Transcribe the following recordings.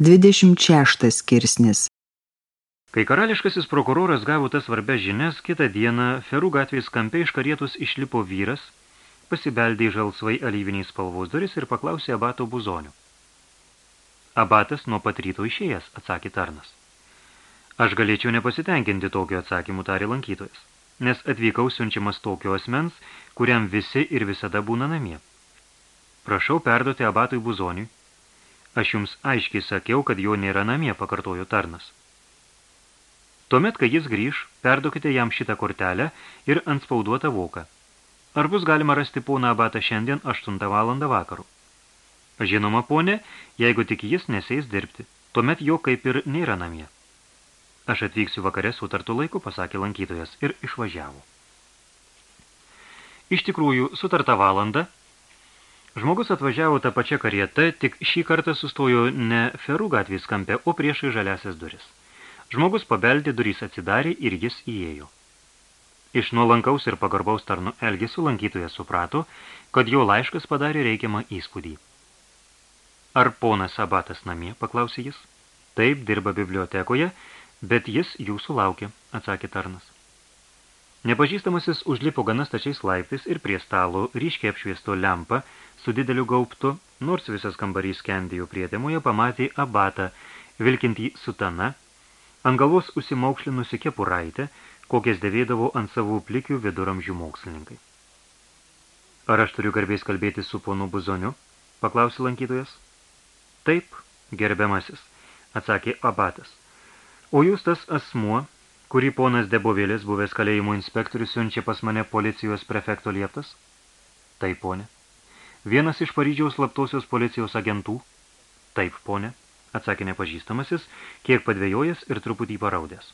26 skirsnis Kai karališkasis prokuroras gavo tas svarbias žinias, kitą dieną Ferų gatvės kampe iš karietos išlipo vyras, pasibeldė į žalsvai alyviniais spalvos duris ir paklausė abato buzonių. Abatas nuo pat ryto išėjęs, atsakė tarnas. Aš galėčiau nepasitenkinti tokio atsakymų, tarė lankytojas, nes atvykau siunčiamas tokio asmens, kuriam visi ir visada būna namie. Prašau perduoti abatui buzoniui, Aš jums aiškiai sakiau, kad jo nėra namie, pakartojo tarnas. Tuomet, kai jis grįž, perduokite jam šitą kortelę ir antspauduotą voką. Ar bus galima rasti poną abatą šiandien 8 valandą vakarų? Žinoma, ponė, jeigu tik jis neseis dirbti, tuomet jo kaip ir nėra namie. Aš atvyksiu vakare sutartų laiku, pasakė lankytojas ir išvažiavo. Iš tikrųjų, sutartą valandą Žmogus atvažiavo tą pačią karietą, tik šį kartą sustojo ne Ferų gatvės kampe, o priešai žaliasias duris. Žmogus pabeldė, durys atsidarė ir jis įėjo. Iš nuolankaus ir pagarbaus tarno elgesių lankytojas suprato, kad jo laiškas padarė reikiamą įspūdį. Ar ponas Abatas namie, paklausė jis. Taip, dirba bibliotekoje, bet jis jūsų laukia, atsakė tarnas. Nepažįstamasis užlipo gana stačiais laiptais ir prie stalo ryškiai apšviesto lempą su dideliu gaubtu, nors visas kambarys kendėjo prietemoje, pamatė abatą, vilkintį sutana, ant galvos užsimaukšlinusi kepuraitę, kokias dėvėdavo ant savų plikių viduramžių mokslininkai. Ar aš turiu garbės kalbėti su ponu Buzoniu? paklausė lankytojas. Taip, gerbiamasis, atsakė abatas. O jūs tas asmuo, kurį ponas Debovėlis, buvęs kalėjimo inspektorius, siunčia pas mane policijos prefekto lieptas? Taip, ponė. Vienas iš Paryžiaus slaptosios policijos agentų? Taip, ponė, atsakė nepažįstamasis, kiek padvėjojęs ir truputį paraudęs.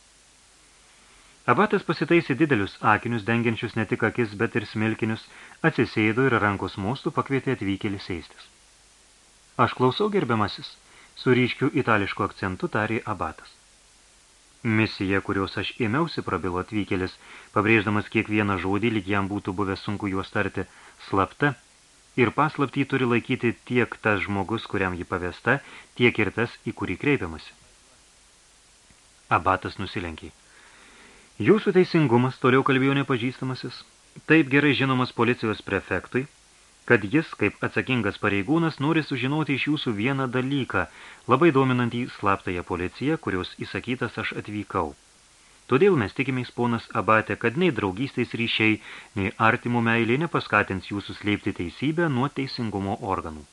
Abatas pasitaisė didelius akinius, dengiančius ne tik akis, bet ir smilkinius, atsisėdo ir rankos mostų pakvietė atvykėlį sėstis. Aš klausau, gerbiamasis, su ryškiu itališku akcentu tarė Abatas. Misija, kurios aš ėmiausi, prabilo atvykėlis, pabrėždamas kiekvieną žodį, lyg jam būtų buvę sunku juos tarti, slapta – ir paslaptį turi laikyti tiek tas žmogus, kuriam ji pavesta, tiek ir tas, į kurį kreipiamasi. Abatas nusilenkė. Jūsų teisingumas, toliau kalbėjo nepažįstamasis, taip gerai žinomas policijos prefektui, kad jis, kaip atsakingas pareigūnas, nori sužinoti iš jūsų vieną dalyką, labai dominantį slaptąją policiją, kurios įsakytas aš atvykau. Todėl mes tikimės, ponas Abate, kad nei draugystės ryšiai, nei artimų meilė nepaskatins jūsų slėpti teisybę nuo teisingumo organų.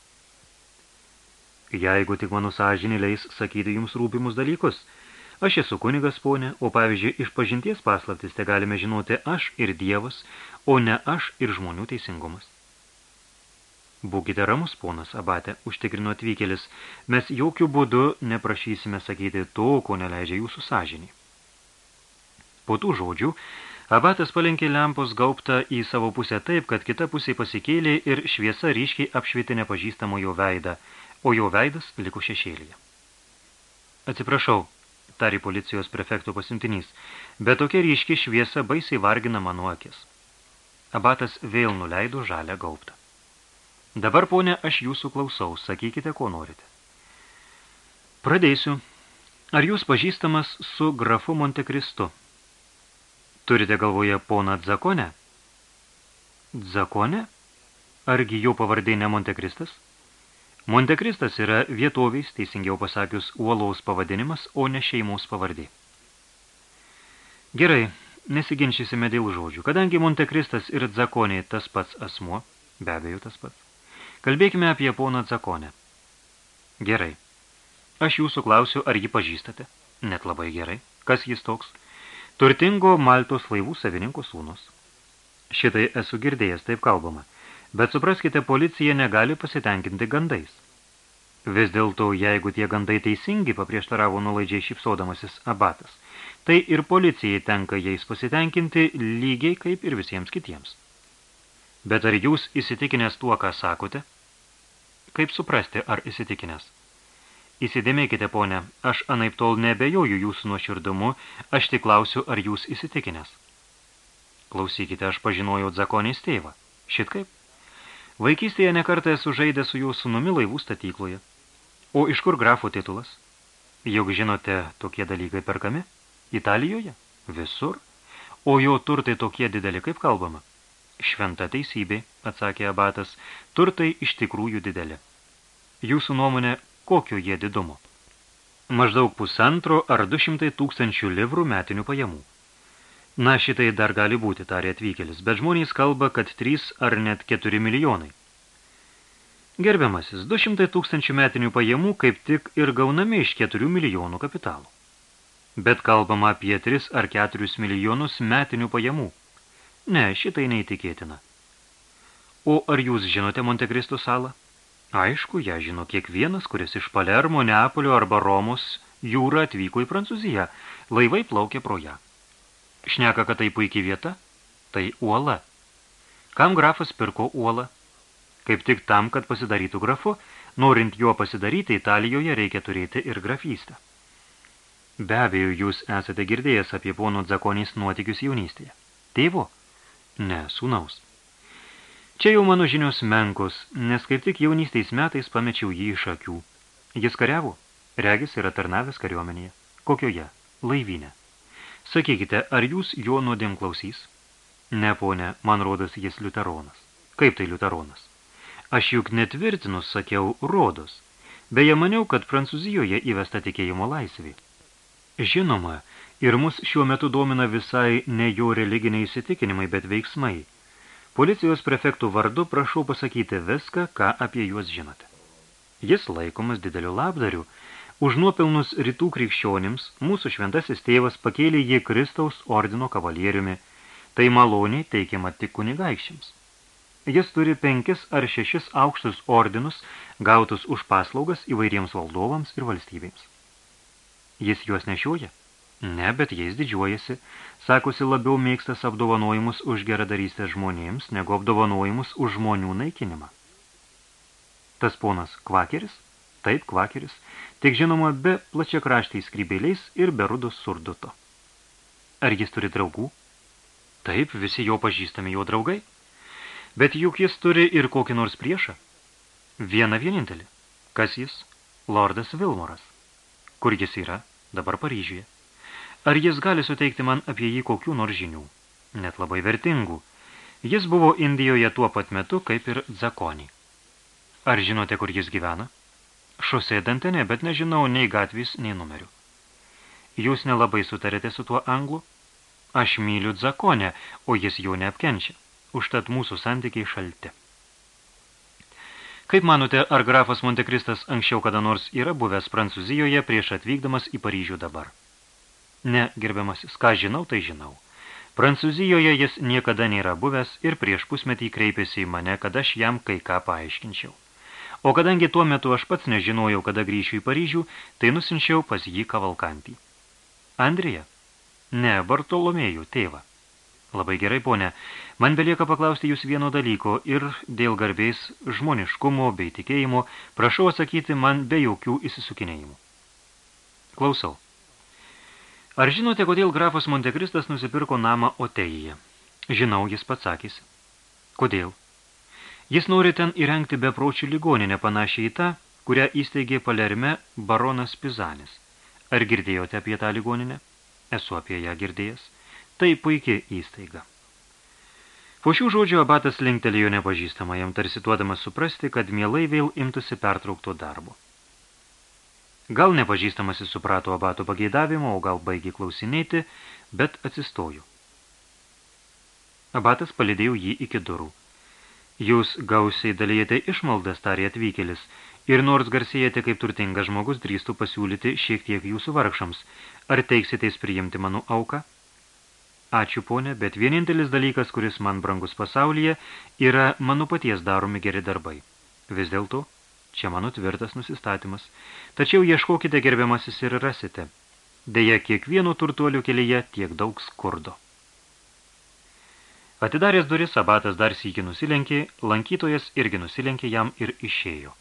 Jeigu tik mano sąžinė leis sakyti jums rūpimus dalykus, aš esu kunigas, ponė, o pavyzdžiui, iš pažinties paslaptis te galime žinoti aš ir Dievas, o ne aš ir žmonių teisingumas. Būkite ramus, ponas Abate, užtikrino atvykėlis, mes jokių būdų neprašysime sakyti to, ko neleidžia jūsų sąžinį. Po tų žodžių, abatas palenkė lempos gaubtą į savo pusę taip, kad kita pusė pasikėlė ir šviesa ryškiai apšvietė nepažįstamo jo veidą, o jo veidas liko šešėlyje. Atsiprašau, tari policijos prefekto pasimtinys, bet tokia ryški šviesa baisiai vargina mano akis. Abatas vėl nuleido žalę gaubtą. Dabar, ponė, aš jūsų klausau, sakykite, ko norite. Pradėsiu. Ar jūs pažįstamas su grafu Montekristu? Turite galvoje poną Dzakonę? Dzakonę? Argi jo pavardė ne Montekristas? Montekristas yra vietoviais, teisingiau pasakius, uolaus pavadinimas, o ne šeimos pavardė. Gerai, nesiginčysime dėl žodžių. Kadangi Montekristas ir Dzakonė tas pats asmuo, be abejo tas pats, kalbėkime apie poną Dzakonę. Gerai. Aš jūsų klausiu, ar jį pažįstate? Net labai gerai. Kas jis toks? Turtingo Maltos laivų savininko sūnus. Šitai esu girdėjęs, taip kalbama, bet supraskite, policija negali pasitenkinti gandais. Vis dėlto, jeigu tie gandai teisingi, paprieštaravo nulaidžiai šipsodamasis abatas, tai ir policijai tenka jais pasitenkinti lygiai kaip ir visiems kitiems. Bet ar jūs įsitikinęs tuo, ką sakote? Kaip suprasti, ar įsitikinęs? Įsidėmėkite, ponė, aš anaip tol nebejoju jūsų nuoširdumu, aš tik klausiu, ar jūs įsitikinęs. Klausykite, aš pažinojau Dzakonės tėvą. Šit kaip? Vaikystėje nekartą esu žaidęs su jų sunumi laivų statykloje. O iš kur grafo titulas? Juk žinote, tokie dalykai perkami? Italijoje? Visur? O jo turtai tokie dideli, kaip kalbama? Šventa teisybė, atsakė abatas, turtai iš tikrųjų dideli. Jūsų nuomonė, kokio jie didumo? Maždaug pusantro ar du šimtai tūkstančių livrų metinių pajamų. Na, šitai dar gali būti, tarė atvykėlis, bet žmonės kalba, kad 3 ar net 4 milijonai. Gerbiamasis, 200 tūkstančių metinių pajamų kaip tik ir gaunami iš 4 milijonų kapitalų. Bet kalbama apie 3 ar 4 milijonus metinių pajamų. Ne, šitai neįtikėtina. O ar jūs žinote Montekristo salą? Aišku, ją žino kiekvienas, kuris iš Palermo, Neapolio arba Romos jūrą atvyko į Prancūziją. Laivai plaukė pro ją. Šneka, kad tai puikiai vieta? Tai uola. Kam grafas pirko uolą? Kaip tik tam, kad pasidarytų grafu, norint juo pasidaryti, Italijoje reikia turėti ir grafystę. Be abejo, jūs esate girdėjęs apie pono Dzakonys nuotykius jaunystėje. Tėvo? Ne, sūnaus. Čia jau mano žinios menkos, nes kaip tik jaunystės metais pamečiau jį iš akių. Jis kariavo, regis yra tarnavęs kariuomenėje. Kokioje? Laivinė. Sakykite, ar jūs jo nuodėm klausys? Ne, ponė, man rodos jis liuteronas. Kaip tai liuteronas? Aš juk netvirtinus sakiau rodos. Beje, maniau, kad Prancūzijoje įvesta tikėjimo laisvė. Žinoma, ir mus šiuo metu domina visai ne jo religiniai įsitikinimai, bet veiksmai. Policijos prefektų vardu prašau pasakyti viską, ką apie juos žinote. Jis laikomas dideliu labdariu, Už nuopelnus rytų krikščionims mūsų šventasis tėvas pakėlė jį Kristaus ordino kavalieriumi, tai maloniai teikiama tik kunigaikščiams. Jis turi penkis ar šešis aukštus ordinus, gautus už paslaugas įvairiems valdovams ir valstybėms. Jis juos nešioja? Ne, bet jais didžiuojasi, sakosi labiau mėgstas apdovanojimus už geradarystę žmonėms, negu apdovanojimus už žmonių naikinimą. Tas ponas kvakeris? Taip, kvakeris, tik žinoma be plačiakraštiais skrybėliais ir be rudos surduto. Ar jis turi draugų? Taip, visi jo pažįstami jo draugai. Bet juk jis turi ir kokį nors priešą. Vieną vienintelį. Kas jis? Lordas Vilmoras. Kur jis yra? Dabar Paryžiuje. Ar jis gali suteikti man apie jį kokių nors žinių? Net labai vertingų. Jis buvo Indijoje tuo pat metu, kaip ir Zakonį. Ar žinote, kur jis gyvena? Šosė dantenė, bet nežinau nei gatvės, nei numerių. Jūs nelabai sutarėte su tuo anglu? Aš myliu dzakonę, o jis jau neapkenčia. Užtat mūsų santykiai šalti. Kaip manote, ar grafas Montekristas anksčiau kada nors yra buvęs Prancūzijoje prieš atvykdamas į Paryžių dabar? Ne, gerbiamasis, ką žinau, tai žinau. Prancūzijoje jis niekada nėra buvęs ir prieš pusmetį kreipėsi į mane, kad aš jam kai ką paaiškinčiau. O kadangi tuo metu aš pats nežinojau, kada grįšiu į Paryžių, tai nusinčiau pas jį kavalkantį. Andrija? Ne, Bartolomėjų, tėvą. Labai gerai, ponė. Man belieka paklausti jūs vieno dalyko ir dėl garbės žmoniškumo bei tikėjimo prašau atsakyti man be jokių įsisukinėjimų. Klausau. Ar žinote, kodėl grafas Montekristas nusipirko namą Otejyje? Žinau, jis pats sakysi. Kodėl? Jis nori ten įrengti bepročių ligoninę panašiai į tą, kurią įsteigė Palerme baronas Pizanis. Ar girdėjote apie tą ligoninę? Esu apie ją girdėjęs. Tai puikiai įstaiga. Po šių žodžių abatas linktelėjo nepažįstamajam, tarsi duodamas suprasti, kad mielai vėl imtųsi pertraukto darbo. Gal nepažįstamasis suprato abato pageidavimo, o gal baigė klausinėti, bet atsistojo. Abatas palidėjo jį iki durų. Jūs gausiai dalyjate išmaldas, tarė atvykėlis, ir nors garsėjate kaip turtingas žmogus, drįstų pasiūlyti šiek tiek jūsų vargšams. Ar teiksiteis priimti mano auką? Ačiū, ponė, bet vienintelis dalykas, kuris man brangus pasaulyje, yra mano paties daromi geri darbai. Vis dėlto, čia mano tvirtas nusistatymas. Tačiau ieškokite gerbiamasis ir rasite. Deja, kiekvieno turtuolių kelyje tiek daug skurdo. Atidaręs duris, abatas dar sykį nusilenkė, lankytojas irgi nusilenkė jam ir išėjo.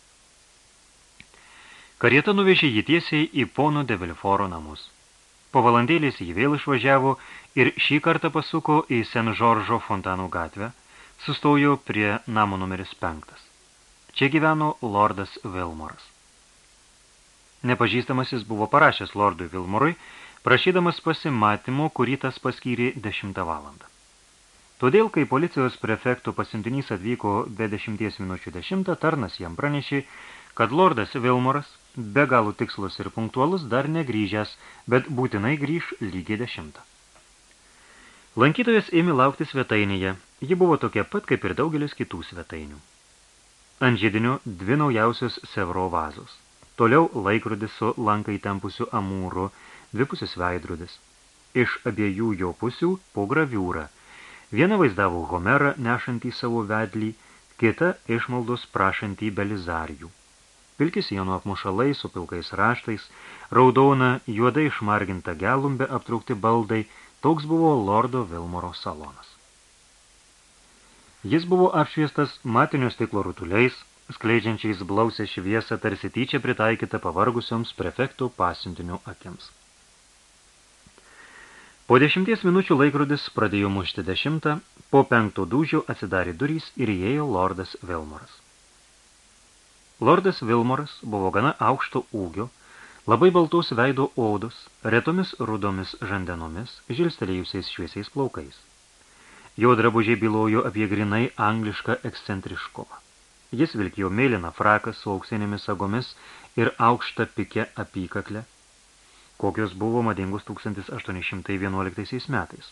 Karieta nuvežė jį tiesiai į pono de Vilforo namus. Po valandėlės jį vėl išvažiavo ir šį kartą pasuko į Sen Žoržo fontanų gatvę, sustojo prie namo numeris penktas. Čia gyveno lordas Vilmoras. Nepažįstamasis buvo parašęs lordui Vilmorui, prašydamas pasimatymo, kurį tas paskyrė 10 valandą. Todėl, kai policijos prefektų pasiuntinys atvyko be 10 minučių 10, tarnas jam pranešė, kad lordas Vilmoras, be galų tikslus ir punktualus, dar negrįžęs, bet būtinai grįž lygiai 10. Lankytojas ėmė laukti svetainėje. Ji buvo tokia pat, kaip ir daugelis kitų svetainių. Ant žydinio dvi naujausios Sevro vazos. Toliau laikrodis su lankai tempusiu amūru, dvipusis veidrodis. Iš abiejų jo pusių po graviūrą – Viena vaizdavo Homerą nešantį savo vedlį, kita išmaldos prašantį Belizarijų. Pilkis sienų apmušalai su pilkais raštais, raudona, juodai išmarginta gelumbė aptraukti baldai, toks buvo Lordo Vilmoro salonas. Jis buvo apšviestas matinio stiklo rutuliais, skleidžiančiais blausę šviesą tarsi tyčia pritaikyta pavargusioms prefektų pasiuntinių akims. Po dešimties minučių laikrodis pradėjo mušti dešimtą, po penkto dūžių atsidarė durys ir įėjo lordas Vilmoras. Lordas Vilmoras buvo gana aukšto ūgio, labai baltos veido odos, retomis rudomis žandenomis, žilstelėjusiais šviesiais plaukais. Jo drabužiai bylojo apie grinai anglišką ekscentriškumą. Jis vilkėjo mėlyną fraką su auksinėmis sagomis ir aukštą pikę apykaklę, kokios buvo madingos 1811 metais.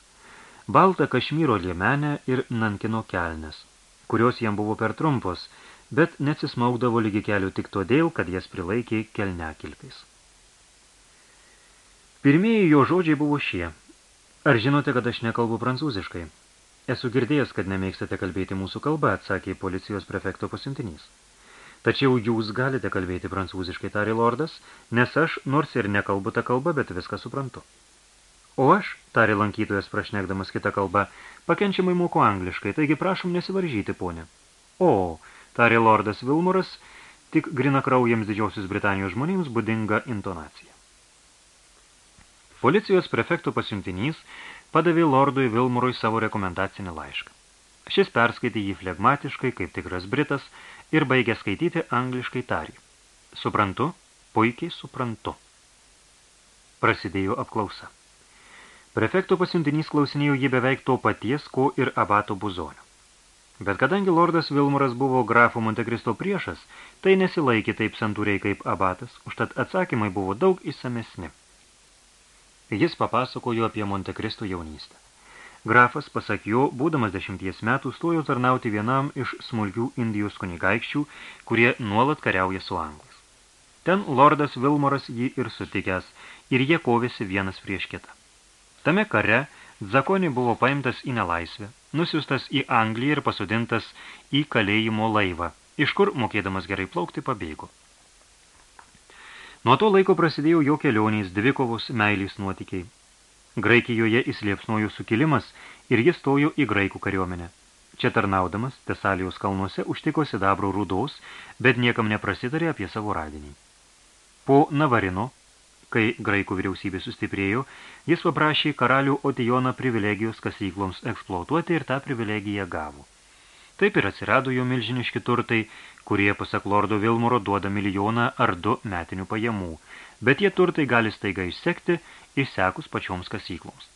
Balta kašmyro liemenė ir nankino kelnes, kurios jam buvo per trumpos, bet neatsismaugdavo lygi kelių tik todėl, kad jas prilaikė kelnekilpiais. Pirmieji jo žodžiai buvo šie. Ar žinote, kad aš nekalbu prancūziškai? Esu girdėjęs, kad nemėgstate kalbėti mūsų kalbą, atsakė policijos prefekto pasiuntinys. Tačiau jūs galite kalbėti prancūziškai, tarė lordas, nes aš, nors ir nekalbu tą kalbą, bet viską suprantu. O aš, tarė lankytojas prašnekdamas kitą kalbą, pakenčiamai moku angliškai, taigi prašom nesivaržyti, ponė. O, tarė lordas Vilmuras, tik grina kraujams didžiausios Britanijos žmonėms būdinga intonacija. Policijos prefektų pasiuntinys padavė lordui Vilmurui savo rekomendacinį laišką. Šis perskaitė jį flegmatiškai, kaip tikras britas, ir baigė skaityti angliškai tarį. Suprantu, puikiai suprantu. Prasidėjo apklausa. Prefekto pasiuntinys klausinėjo jį beveik to paties, ko ir abato buzonio. Bet kadangi lordas Vilmuras buvo grafo Montekristo priešas, tai nesilaikė taip santūriai kaip abatas, užtat atsakymai buvo daug įsamesni. Jis papasakojo apie Montekristo jaunystę. Grafas, pasak jo, būdamas dešimties metų, stojo tarnauti vienam iš smulkių Indijos kunigaikščių, kurie nuolat kariauja su anglais. Ten lordas Vilmoras jį ir sutikęs, ir jie kovėsi vienas prieš kitą. Tame kare Dzakoni buvo paimtas į nelaisvę, nusiustas į Angliją ir pasodintas į kalėjimo laivą, iš kur, mokėdamas gerai plaukti, pabėgo. Nuo to laiko prasidėjo jo kelionės dvikovos meilės nuotykiai. Graikijoje įsliepsnojo sukilimas ir jis stojo į graikų kariuomenę. Čia tarnaudamas, Tesalijos kalnuose užtiko sidabro rūdos, bet niekam neprasitarė apie savo radinį. Po Navarino, kai graikų vyriausybė sustiprėjo, jis paprašė karalių Otijoną privilegijos kasykloms eksploatuoti ir tą privilegiją gavo. Taip ir atsirado jo milžiniški turtai, kurie, pasak Lordo Vilmoro, duoda milijoną ar du metinių pajamų, bet tie turtai gali staiga išsekti, išsekus pačioms kasykloms.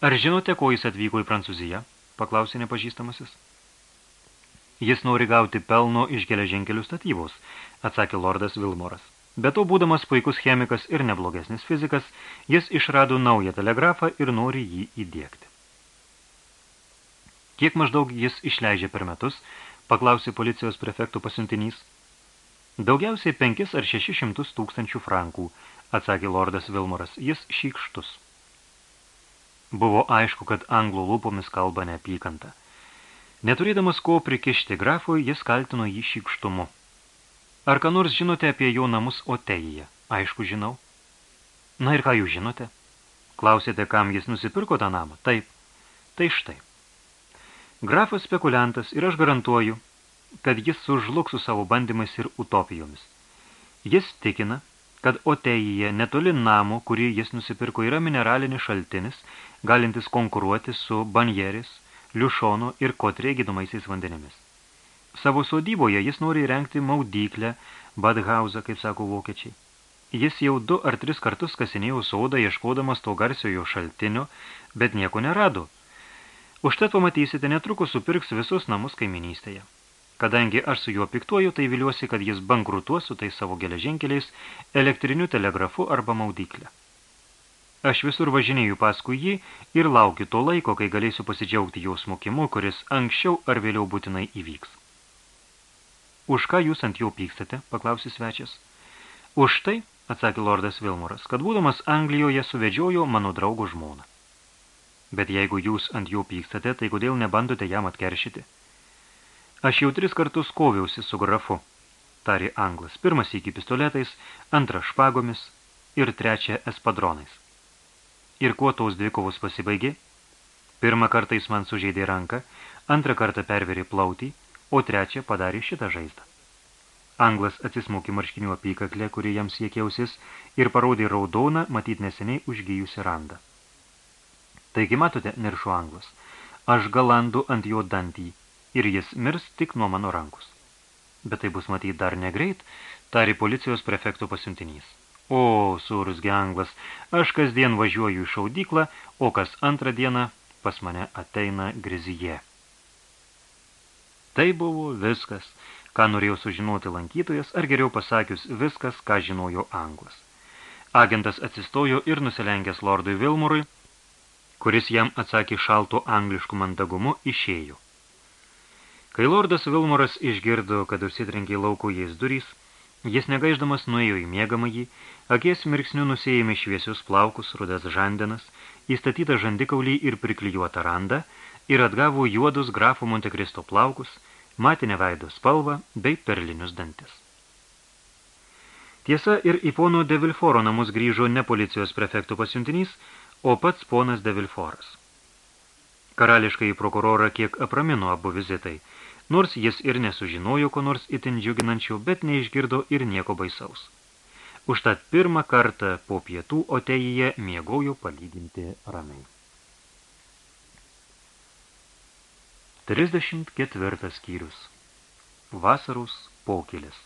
Ar žinote, ko jis atvyko į Prancūziją? paklausė nepažįstamasis. Jis nori gauti pelno iš geležinkelių statybos, atsakė Lordas Vilmoras. Be to, būdamas puikus chemikas ir neblogesnis fizikas, jis išrado naują telegrafą ir nori jį įdėkti. Kiek maždaug jis išleidžia per metus, paklausė policijos prefektų pasiuntinys. Daugiausiai penkis ar šešis šimtus tūkstančių frankų, atsakė lordas Vilmoras, jis šykštus. Buvo aišku, kad anglų lūpomis kalba neapykanta. Neturėdamas ko prikišti grafui, jis kaltino jį šykštumu. Ar ką nors žinote apie jo namus Otejyje? Aišku, žinau. Na ir ką jūs žinote? Klausėte, kam jis nusipirko tą namą? Taip. Tai štai. Grafas spekuliantas ir aš garantuoju, kad jis sužlugs su savo bandymais ir utopijomis. Jis tikina, kad Otejyje netoli namo, kurį jis nusipirko, yra mineralinis šaltinis, galintis konkuruoti su banjeris, liušonu ir kotrė gydomaisiais vandenimis. Savo sodyboje jis nori rengti maudyklę, badhausą, kaip sako vokiečiai. Jis jau du ar tris kartus kasinėjo sodą, ieškodamas to garsiojo šaltinio, bet nieko nerado. Užtat pamatysite, netrukus supirks visus namus kaiminystėje. Kadangi aš su juo piktuoju, tai viliuosi, kad jis bankrutuos su tais savo geležinkeliais, elektriniu telegrafu arba maudyklę. Aš visur važinėju paskui jį ir laukiu to laiko, kai galėsiu pasidžiaugti jo smokimu, kuris anksčiau ar vėliau būtinai įvyks. Už ką jūs ant jo pykstate, paklausė svečias. Už tai, atsakė lordas Vilmoras, kad būdamas Anglijoje suvedžiojo mano draugo žmoną. Bet jeigu jūs ant jo pykstate, tai kodėl nebandote jam atkeršyti? Aš jau tris kartus koviausi su grafu, tarė anglas. Pirmas iki pistoletais, antras špagomis ir trečia espadronais. Ir kuo tos dvikovos pasibaigė? Pirmą kartą jis man sužeidė ranką, antrą kartą perverė plautį, o trečią padarė šitą žaizdą. Anglas atsismokė marškinių apykaklę, kuri jam siekiausis, ir parodė raudoną, matyt neseniai užgyjusi randą. Taigi matote, niršo anglas, aš galandu ant jo dantį, ir jis mirs tik nuo mano rankus. Bet tai bus matyti dar negreit, tari policijos prefekto pasiuntinys. O, sūrus genglas, aš kasdien važiuoju į šaudyklą, o kas antrą dieną pas mane ateina grizyje. Tai buvo viskas, ką norėjau sužinoti lankytojas, ar geriau pasakius viskas, ką žinojo anglas. Agentas atsistojo ir nusilenkęs lordui Vilmurui, kuris jam atsakė šalto angliškų mandagumu, išėjo. Kai lordas Vilmoras išgirdo, kad užsitrenkė lauko jais durys, jis negaiždamas nuėjo į miegamąjį, akies mirksnių nusėjami šviesius plaukus, rudas žandenas, įstatytą žandikaulį ir priklijuotą randą ir atgavo juodus grafų Montekristo plaukus, matinę veido spalvą bei perlinius dantis. Tiesa, ir į pono de Vilforo namus grįžo ne policijos prefektų pasiuntinys, o pats ponas de Vilforas. Karališkai prokurorą kiek apramino abu vizitai – nors jis ir nesužinojo ko nors itin džiuginančio, bet neišgirdo ir nieko baisaus. Užtat pirmą kartą po pietų Otejije miegojo palyginti ramiai. 34 skyrius. Vasaros pokylis.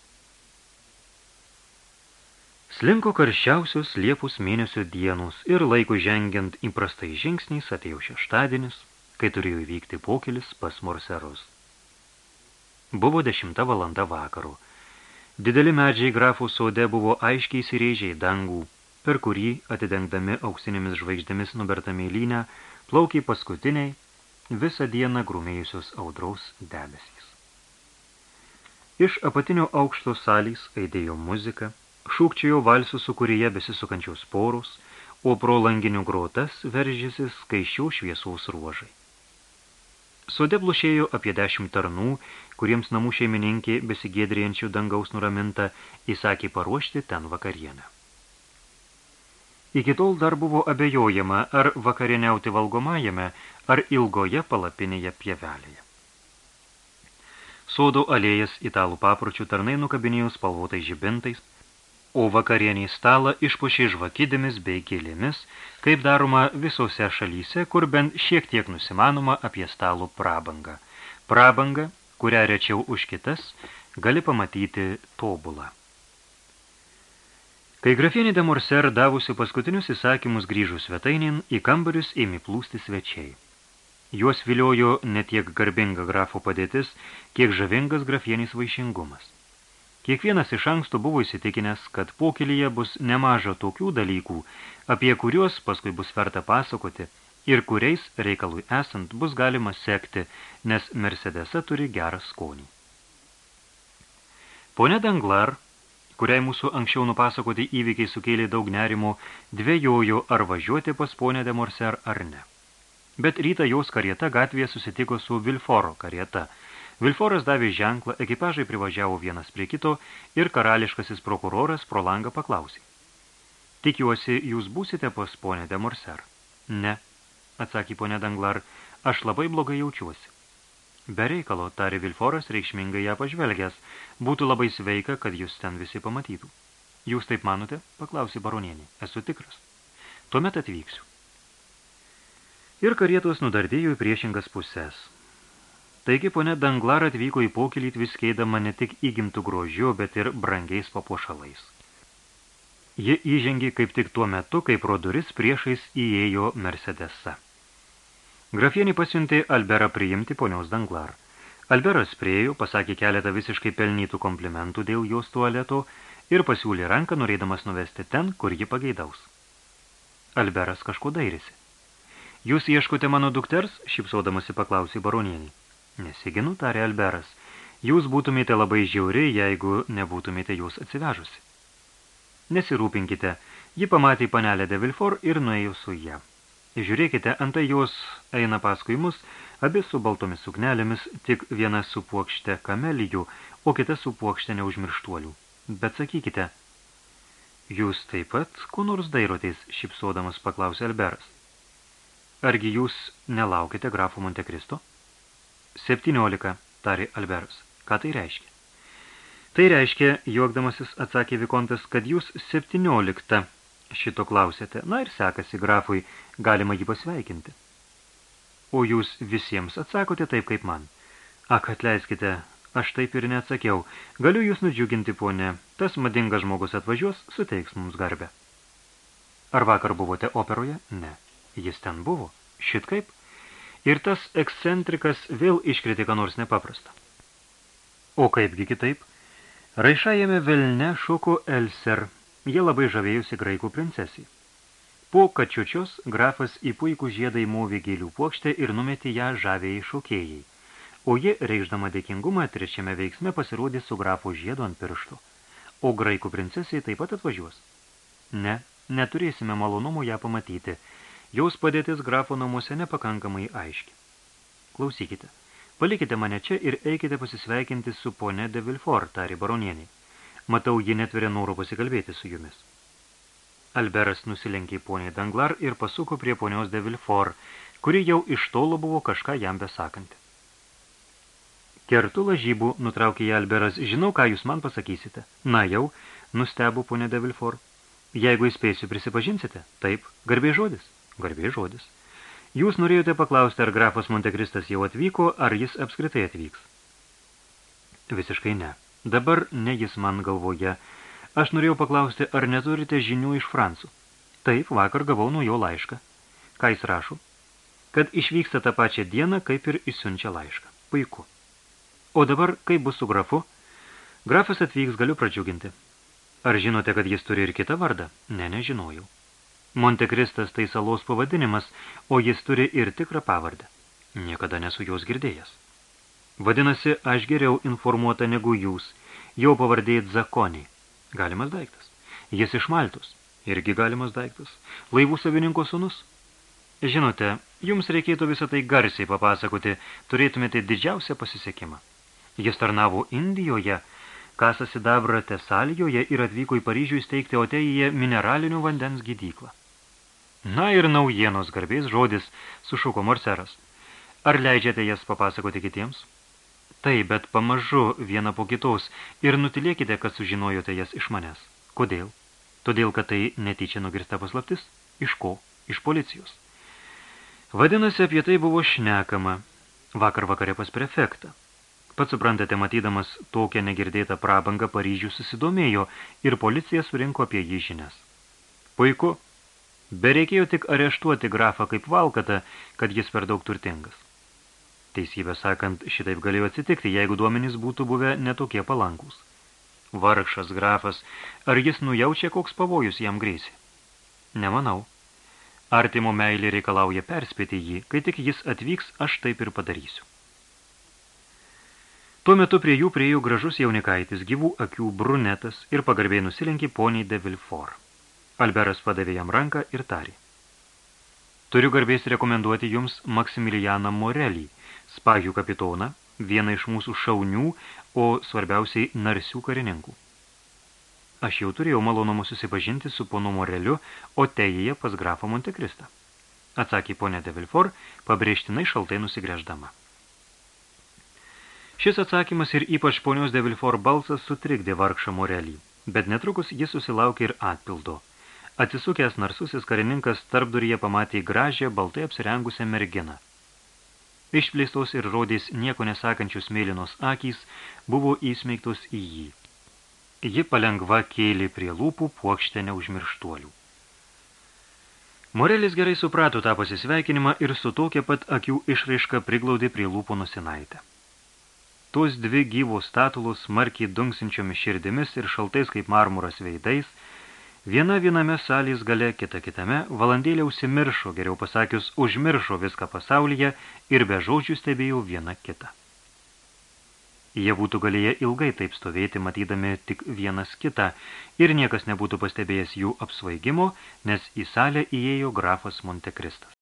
Slinko karščiausios Liepus mėnesio dienos ir laiku žengiant įprastai žingsniais atėjo šeštadienis, kai turėjo įvykti pokylis pas morserus. Buvo dešimta valanda vakaro. Dideli medžiai grafų sode buvo aiškiai įsirėžę į dangų, per kurį, atidengdami auksinėmis žvaigždėmis nubertami lynę, plaukiai paskutiniai, visą dieną grumėjusios audraus debesys. Iš apatinio aukšto salys aidėjo muzika, šūkčiojo valsų sukūryje besisukančios poros, o pro langinių grotas veržėsi skaiščių šviesaus ruožai. Sode blušėjo apie dešimt tarnų, kuriems namų šeimininkė besigėdrijančių dangaus nuraminta įsakė paruošti ten vakarienę. Iki tol dar buvo abejojama, ar vakarieniauti valgomajame, ar ilgoje palapinėje pievelėje. Sodo alėjas italų papročių tarnai nukabinėjo spalvotais žibintais, o vakarienį stalą išpušė žvakidėmis bei gėlėmis, kaip daroma visose šalyse, kur bent šiek tiek nusimanoma apie stalų prabangą. Prabangą, kurią rečiau už kitas, gali pamatyti tobulą. Kai grafienė de Morser davusi paskutinius įsakymus grįžų svetainin, į kambarius ėmė plūsti svečiai. Juos viliojo ne tiek garbinga grafo padėtis, kiek žavingas grafienės vaišingumas. Kiekvienas iš anksto buvo įsitikinęs, kad pokylyje bus nemaža tokių dalykų, apie kuriuos paskui bus verta pasakoti ir kuriais reikalui esant bus galima sekti, nes Mercedesa turi gerą skonį. Pone Danglar, kuriai mūsų anksčiau nupasakoti įvykiai sukėlė daug nerimo, dvėjojo ar važiuoti pas ponę de Morser ar ne. Bet rytą jos karieta gatvėje susitiko su Vilforo karieta – Vilforas davė ženklą, ekipažai privažiavo vienas prie kito ir karališkasis prokuroras pro langą paklausė. Tikiuosi, jūs būsite pas ponę de Morser. Ne, atsakė ponė Danglar, aš labai blogai jaučiuosi. Be reikalo, tarė Vilforas reikšmingai ją pažvelgęs, būtų labai sveika, kad jūs ten visi pamatytų. Jūs taip manote? paklausė baronienė. Esu tikras. Tuomet atvyksiu. Ir karietos nudardėjo į priešingas pusės. Taigi ponė Danglar atvyko į pokylį tviskeidama ne tik įgimtų grožiu, bet ir brangiais papuošalais. Ji įžengė kaip tik tuo metu, kai pro duris priešais įėjo Mercedesa. Grafienį pasiuntė Alberą priimti ponios Danglar. Alberas priejo, pasakė keletą visiškai pelnytų komplimentų dėl jos tualeto ir pasiūlė ranką, norėdamas nuvesti ten, kur ji pageidaus. Alberas kažko dairėsi. Jūs ieškote mano dukters? šipsodamasi paklausė baronienį. Nesiginu, tarė Alberas. Jūs būtumėte labai žiauri, jeigu nebūtumėte jūs atsivežusi. Nesirūpinkite, ji pamatė panelę de Vilfort ir nuėjo su ją. Žiūrėkite, antai jos eina paskui mus, abi su baltomis suknelėmis, tik viena su puokšte kamelijų, o kita su puokšte neužmirštuolių. Bet sakykite, jūs taip pat, kuo nors dairotės, šipsodamas paklausė Alberas. Argi jūs nelaukite grafo Montekristo? 17, tarė Alberas. Ką tai reiškia? Tai reiškia, juokdamasis atsakė Vikontas, kad jūs 17 šito klausėte. Na ir sekasi grafui, galima jį pasveikinti. O jūs visiems atsakote taip kaip man. Ak, atleiskite, aš taip ir neatsakiau. Galiu jūs nudžiuginti, ponė. Tas madingas žmogus atvažiuos, suteiks mums garbę. Ar vakar buvote operoje? Ne. Jis ten buvo. Šit kaip? Ir tas ekscentrikas vėl iškriti ką nors nepaprastą. O kaipgi kitaip? Raišajame velne šoko Elser. Jie labai žavėjusi graikų princesijai. Po kačiučios grafas į puikų žiedą įmovė gėlių puokštę ir numetė ją žavėjai šokėjai. O ji, reikšdama dėkingumą, trečiame veiksme pasirodė su grafo žiedu ant piršto. O graikų princesijai taip pat atvažiuos? Ne, neturėsime malonumų ją pamatyti – Jaus padėtis grafo namuose nepakankamai aiški. Klausykite, palikite mane čia ir eikite pasisveikinti su pone de Vilfort, tarė baronienė. Matau, ji netveria noro pasikalbėti su jumis. Alberas nusilenkė poniai Danglar ir pasuko prie ponios de Vilfort, kuri jau iš tolo buvo kažką jam besakanti. Kertu lažybų, nutraukė ją Alberas, žinau, ką jūs man pasakysite. Na jau, nustebo ponė de Vilfort. Jeigu įspėsiu, prisipažinsite, taip, garbė žodis. Garbė žodis. Jūs norėjote paklausti, ar grafas Montekristas jau atvyko, ar jis apskritai atvyks. Visiškai ne. Dabar ne jis man galvoje. Aš norėjau paklausti, ar neturite žinių iš Francų. Taip, vakar gavau nuo jo laišką. Ką jis rašo? Kad išvyksta tą pačią dieną, kaip ir išsiunčia laišką. Puiku. O dabar, kaip bus su grafu? Grafas atvyks, galiu pradžiuginti. Ar žinote, kad jis turi ir kitą vardą? Ne, nežinojau. Montekristas tai salos pavadinimas, o jis turi ir tikrą pavardę. Niekada nesu jos girdėjęs. Vadinasi, aš geriau informuota negu jūs. Jau pavardėjai Zakoniai. Galimas daiktas. Jis iš Maltos. Irgi galimas daiktas. Laivų savininko sunus. Žinote, jums reikėtų visą tai garsiai papasakoti, turėtumėte didžiausią pasisekimą. Jis tarnavo Indijoje, kasa sidabrą Tesalijoje ir atvyko į Paryžių įsteigti Otejyje mineralinių vandens gydyklą. Na ir naujienos garbės žodis, sušuko Morseras. Ar leidžiate jas papasakoti kitiems? Taip, bet pamažu vieną po kitos ir nutilėkite, kad sužinojote jas iš manęs. Kodėl? Todėl, kad tai netyčia nugirsta paslaptis? Iš ko? Iš policijos. Vadinasi, apie tai buvo šnekama vakar vakare pas prefektą. Pats suprantate, matydamas tokią negirdėtą prabangą, Paryžių susidomėjo ir policija surinko apie jį žinias. Puiku, Bereikėjo tik areštuoti grafą kaip valkatą, kad jis per daug turtingas. Teisybę sakant, šitaip galėjo atsitikti, jeigu duomenys būtų buvę netokie palankūs. Vargšas grafas, ar jis nujaučia, koks pavojus jam grėsi? Nemanau. Artimo meilė reikalauja perspėti jį, kai tik jis atvyks, aš taip ir padarysiu. Tuo metu prie jų priejo gražus jaunikaitis, gyvų akių brunetas ir pagarbiai nusilenkė poniai de Vilfort. Alberas padavė jam ranką ir tarė. Turiu garbės rekomenduoti jums Maksimilianą Morelį, spagių kapitoną, vieną iš mūsų šaunių, o svarbiausiai narsių karininkų. Aš jau turėjau malonumu susipažinti su ponu Moreliu, o tejėje pas grafą Montekristą. Atsakė ponė de Vilfort, pabrėžtinai šaltai nusigrėždama. Šis atsakymas ir ypač ponios de Vilfort balsas sutrikdė vargšą Morelį, bet netrukus jis susilaukė ir atpildo – Atsisukęs narsusis karininkas tarpduryje pamatė gražią, baltai apsirengusią merginą. Išplėstos ir rodės nieko nesakančius mėlynos akys buvo įsmeigtos į jį. Ji palengva kėlė prie lūpų puokštę neužmirštuolių. Morelis gerai suprato tą pasisveikinimą ir su tokia pat akių išraiška priglaudė prie lūpų nusinaitę. Tos dvi gyvos statulos smarkiai dunksinčiomis širdimis ir šaltais kaip marmuras veidais – Viena viename salės gale, kita kitame, valandėlė užsimiršo, geriau pasakius, užmiršo viską pasaulyje ir be žodžių stebėjo vieną kitą. Jie būtų galėję ilgai taip stovėti, matydami tik vienas kitą, ir niekas nebūtų pastebėjęs jų apsvaigimo, nes į salę įėjo grafas Montekristas.